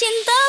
sangka